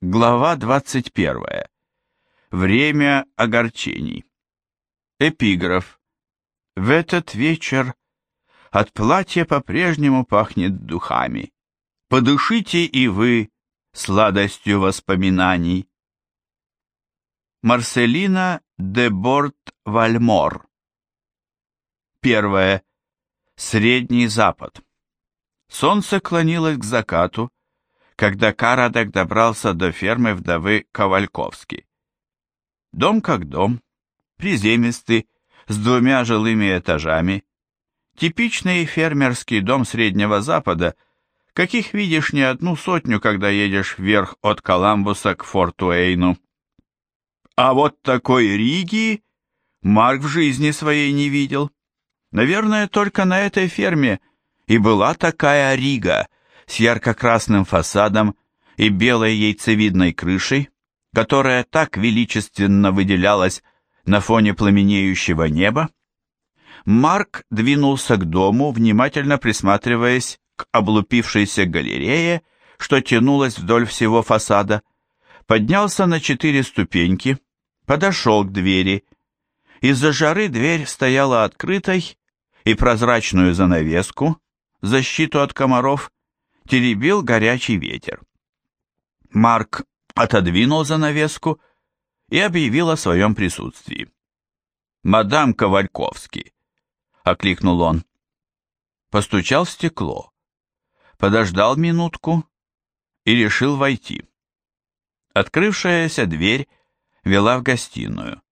Глава 21. Время огорчений. Эпиграф. В этот вечер от платья по-прежнему пахнет духами. Подышите и вы сладостью воспоминаний. Марселина де Борт-Вальмор. Первое. Средний Запад. Солнце клонилось к закату, когда Карадек добрался до фермы вдовы Ковальковски. Дом как дом, приземистый, с двумя жилыми этажами, типичный фермерский дом Среднего Запада, каких видишь не одну сотню, когда едешь вверх от Коламбуса к форту Эйну. А вот такой Риги Марк в жизни своей не видел. Наверное, только на этой ферме и была такая Рига — с ярко-красным фасадом и белой яйцевидной крышей, которая так величественно выделялась на фоне пламенеющего неба, Марк двинулся к дому, внимательно присматриваясь к облупившейся галерее, что тянулась вдоль всего фасада, поднялся на четыре ступеньки, подошел к двери. Из-за жары дверь стояла открытой, и прозрачную занавеску, защиту от комаров, теребил горячий ветер. Марк отодвинул занавеску и объявил о своем присутствии. «Мадам Ковальковский!» — окликнул он. Постучал в стекло, подождал минутку и решил войти. Открывшаяся дверь вела в гостиную,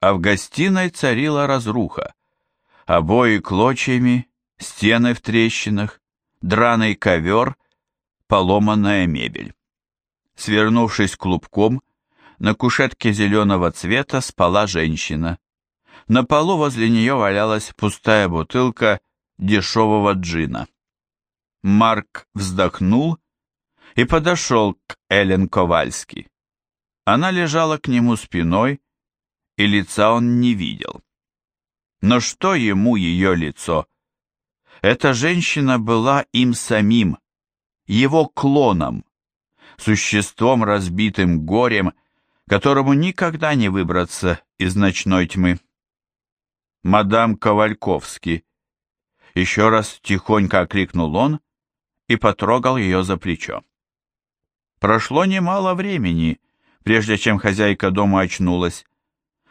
а в гостиной царила разруха. Обои клочьями, стены в трещинах, драный ковер, поломанная мебель. Свернувшись клубком, на кушетке зеленого цвета спала женщина. На полу возле нее валялась пустая бутылка дешевого джина. Марк вздохнул и подошел к Элен Ковальски. Она лежала к нему спиной, и лица он не видел. Но что ему ее лицо — эта женщина была им самим, его клоном, существом, разбитым горем, которому никогда не выбраться из ночной тьмы. «Мадам Ковальковский!» Еще раз тихонько окликнул он и потрогал ее за плечо. Прошло немало времени, прежде чем хозяйка дома очнулась.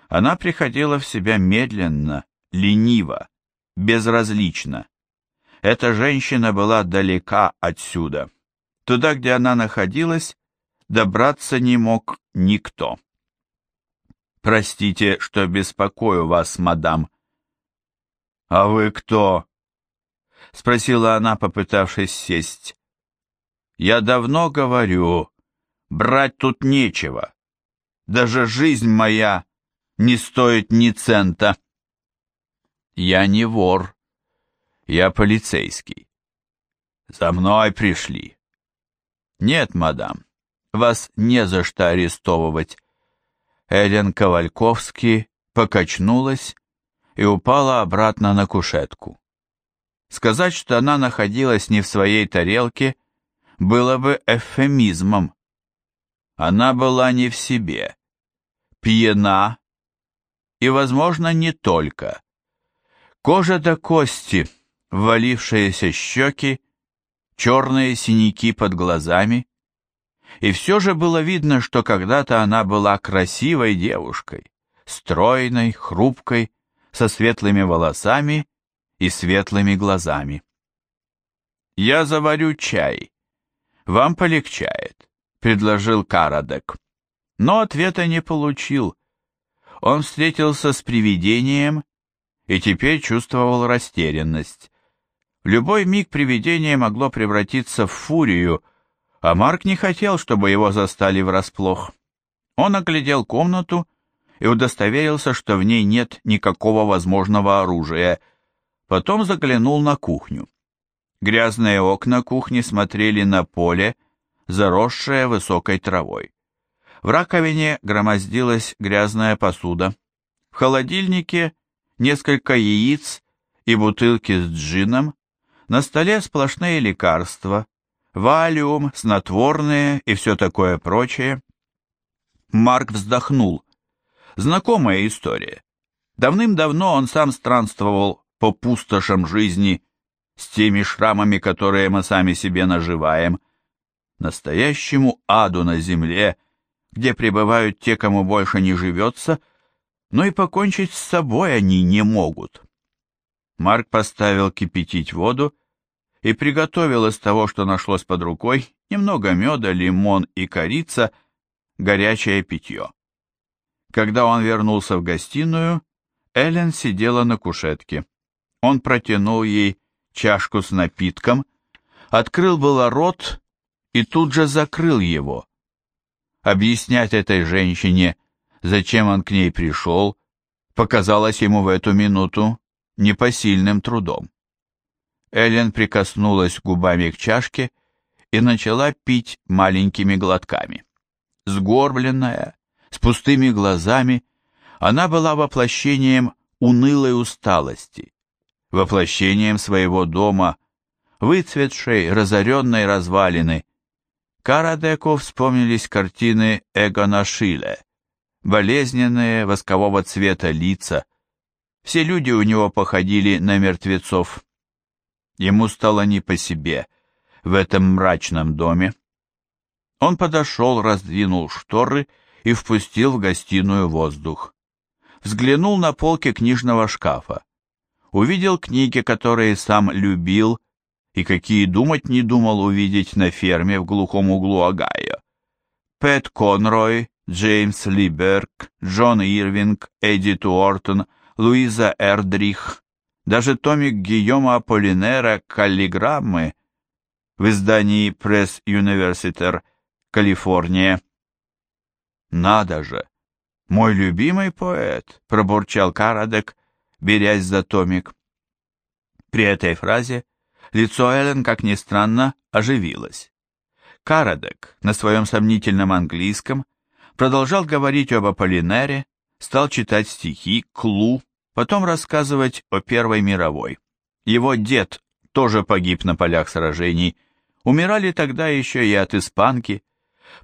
Она приходила в себя медленно, лениво, безразлично. Эта женщина была далека отсюда. Туда, где она находилась, добраться не мог никто. «Простите, что беспокою вас, мадам». «А вы кто?» — спросила она, попытавшись сесть. «Я давно говорю, брать тут нечего. Даже жизнь моя не стоит ни цента». «Я не вор», я полицейский. За мной пришли. Нет, мадам, вас не за что арестовывать. Элен Ковальковский покачнулась и упала обратно на кушетку. Сказать, что она находилась не в своей тарелке, было бы эвфемизмом. Она была не в себе, пьяна и, возможно, не только. Кожа до кости — ввалившиеся щеки, черные синяки под глазами. И все же было видно, что когда-то она была красивой девушкой, стройной, хрупкой, со светлыми волосами и светлыми глазами. «Я заварю чай. Вам полегчает», — предложил Карадек. Но ответа не получил. Он встретился с привидением и теперь чувствовал растерянность любой миг привидение могло превратиться в фурию, а Марк не хотел, чтобы его застали врасплох. Он оглядел комнату и удостоверился, что в ней нет никакого возможного оружия. Потом заглянул на кухню. Грязные окна кухни смотрели на поле, заросшее высокой травой. В раковине громоздилась грязная посуда. В холодильнике несколько яиц и бутылки с джином, на столе сплошные лекарства, валиум, снотворные и все такое прочее. Марк вздохнул. Знакомая история. Давным-давно он сам странствовал по пустошам жизни с теми шрамами, которые мы сами себе наживаем, настоящему аду на земле, где пребывают те, кому больше не живется, но и покончить с собой они не могут. Марк поставил кипятить воду и приготовил из того, что нашлось под рукой, немного меда, лимон и корица, горячее питье. Когда он вернулся в гостиную, Эллен сидела на кушетке. Он протянул ей чашку с напитком, открыл было рот и тут же закрыл его. Объяснять этой женщине, зачем он к ней пришел, показалось ему в эту минуту непосильным трудом. Эллен прикоснулась губами к чашке и начала пить маленькими глотками. Сгорбленная, с пустыми глазами, она была воплощением унылой усталости, воплощением своего дома, выцветшей, разоренной развалины. Карадеку вспомнились картины Эгона Шиле, болезненные воскового цвета лица. Все люди у него походили на мертвецов. Ему стало не по себе в этом мрачном доме. Он подошел, раздвинул шторы и впустил в гостиную воздух. Взглянул на полки книжного шкафа. Увидел книги, которые сам любил, и какие думать не думал увидеть на ферме в глухом углу Огайо. Пэт Конрой, Джеймс Либерг, Джон Ирвинг, Эдит Уортон, Луиза Эрдрих, даже томик Гийома Аполлинера «Каллиграммы» в издании Press Юниверситер», Калифорния. «Надо же! Мой любимый поэт!» — пробурчал Карадек, берясь за томик. При этой фразе лицо Эллен, как ни странно, оживилось. Карадек на своем сомнительном английском продолжал говорить об Аполлинере, стал читать стихи, клу, Потом рассказывать о Первой мировой. Его дед тоже погиб на полях сражений. Умирали тогда еще и от испанки.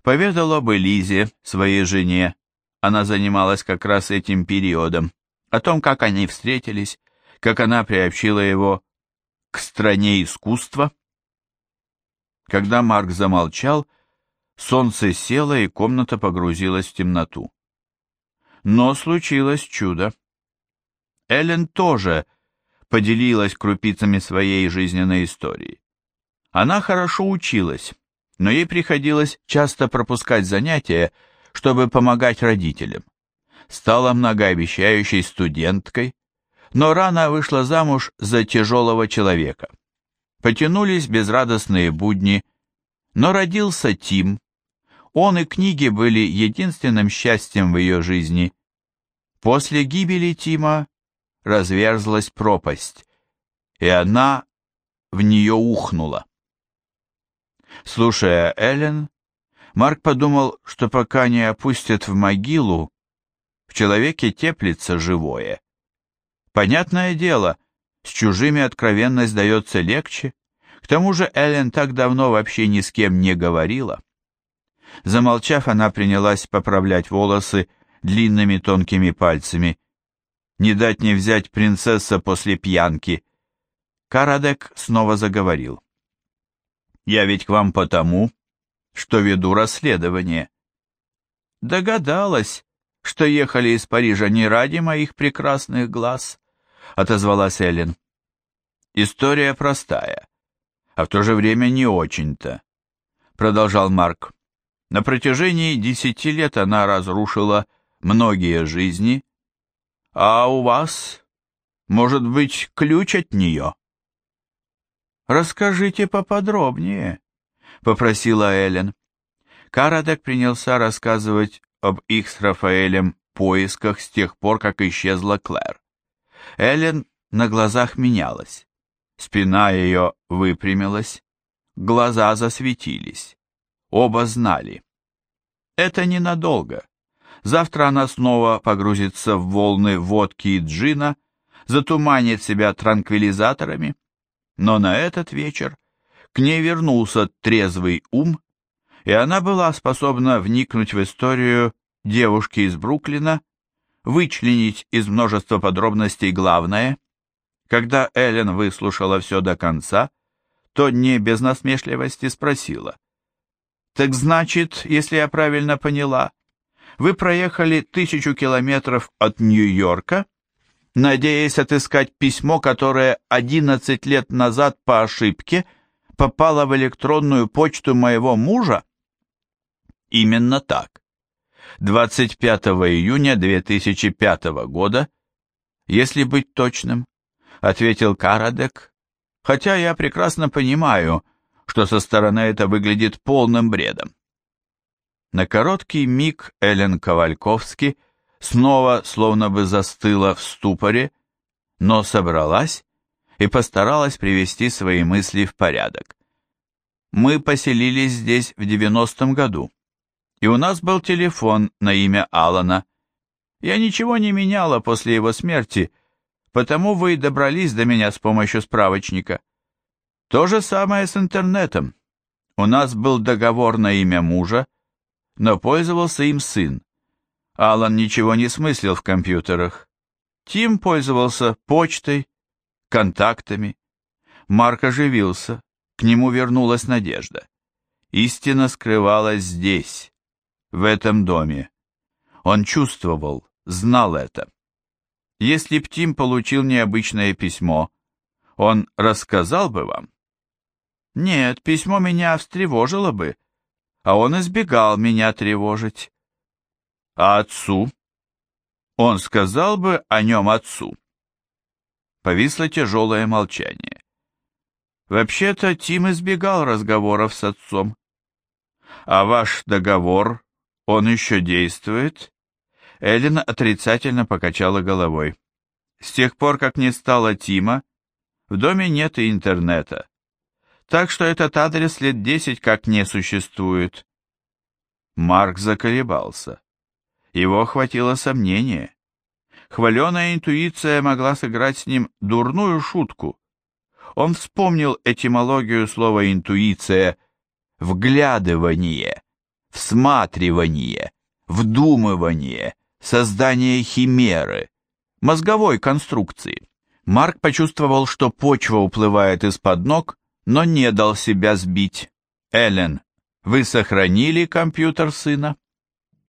Поведал бы Лизе, своей жене. Она занималась как раз этим периодом. О том, как они встретились, как она приобщила его к стране искусства. Когда Марк замолчал, солнце село и комната погрузилась в темноту. Но случилось чудо. Эллен тоже поделилась крупицами своей жизненной истории. Она хорошо училась, но ей приходилось часто пропускать занятия, чтобы помогать родителям. Стала многообещающей студенткой, но рано вышла замуж за тяжелого человека. Потянулись безрадостные будни, но родился Тим. Он и книги были единственным счастьем в ее жизни. После гибели Тима разверзлась пропасть, и она в нее ухнула. Слушая Эллен, Марк подумал, что пока не опустят в могилу, в человеке теплится живое. Понятное дело, с чужими откровенность дается легче, к тому же Эллен так давно вообще ни с кем не говорила. Замолчав, она принялась поправлять волосы длинными тонкими пальцами, не дать не взять принцесса после пьянки. Карадек снова заговорил. Я ведь к вам потому, что веду расследование. Догадалась, что ехали из Парижа не ради моих прекрасных глаз, отозвалась Эллен. История простая, а в то же время не очень-то, продолжал Марк. На протяжении десяти лет она разрушила многие жизни, «А у вас, может быть, ключ от нее?» «Расскажите поподробнее», — попросила Эллен. Карадек принялся рассказывать об их с Рафаэлем поисках с тех пор, как исчезла Клэр. Эллен на глазах менялась. Спина ее выпрямилась, глаза засветились. Оба знали. Это ненадолго. Завтра она снова погрузится в волны водки и джина, затуманит себя транквилизаторами. Но на этот вечер к ней вернулся трезвый ум, и она была способна вникнуть в историю девушки из Бруклина, вычленить из множества подробностей главное. Когда Эллен выслушала все до конца, то не без насмешливости спросила. «Так значит, если я правильно поняла, вы проехали тысячу километров от Нью-Йорка, надеясь отыскать письмо, которое 11 лет назад по ошибке попало в электронную почту моего мужа? Именно так. 25 июня 2005 года, если быть точным, ответил Карадек, хотя я прекрасно понимаю, что со стороны это выглядит полным бредом. На короткий миг Элен Ковальковски снова словно бы застыла в ступоре, но собралась и постаралась привести свои мысли в порядок. Мы поселились здесь в 90-м году, и у нас был телефон на имя Алана. Я ничего не меняла после его смерти, потому вы и добрались до меня с помощью справочника. То же самое с интернетом. У нас был договор на имя мужа, но пользовался им сын. Алан ничего не смыслил в компьютерах. Тим пользовался почтой, контактами. Марк оживился, к нему вернулась надежда. Истина скрывалась здесь, в этом доме. Он чувствовал, знал это. Если б Тим получил необычное письмо, он рассказал бы вам? Нет, письмо меня встревожило бы, а он избегал меня тревожить. А отцу? Он сказал бы о нем отцу. Повисло тяжелое молчание. Вообще-то Тим избегал разговоров с отцом. А ваш договор, он еще действует? Эллен отрицательно покачала головой. С тех пор, как не стало Тима, в доме нет и интернета так что этот адрес лет десять как не существует. Марк заколебался. Его охватило сомнение. Хваленая интуиция могла сыграть с ним дурную шутку. Он вспомнил этимологию слова «интуиция» — вглядывание, всматривание, вдумывание, создание химеры, мозговой конструкции. Марк почувствовал, что почва уплывает из-под ног, но не дал себя сбить. Элен, вы сохранили компьютер сына?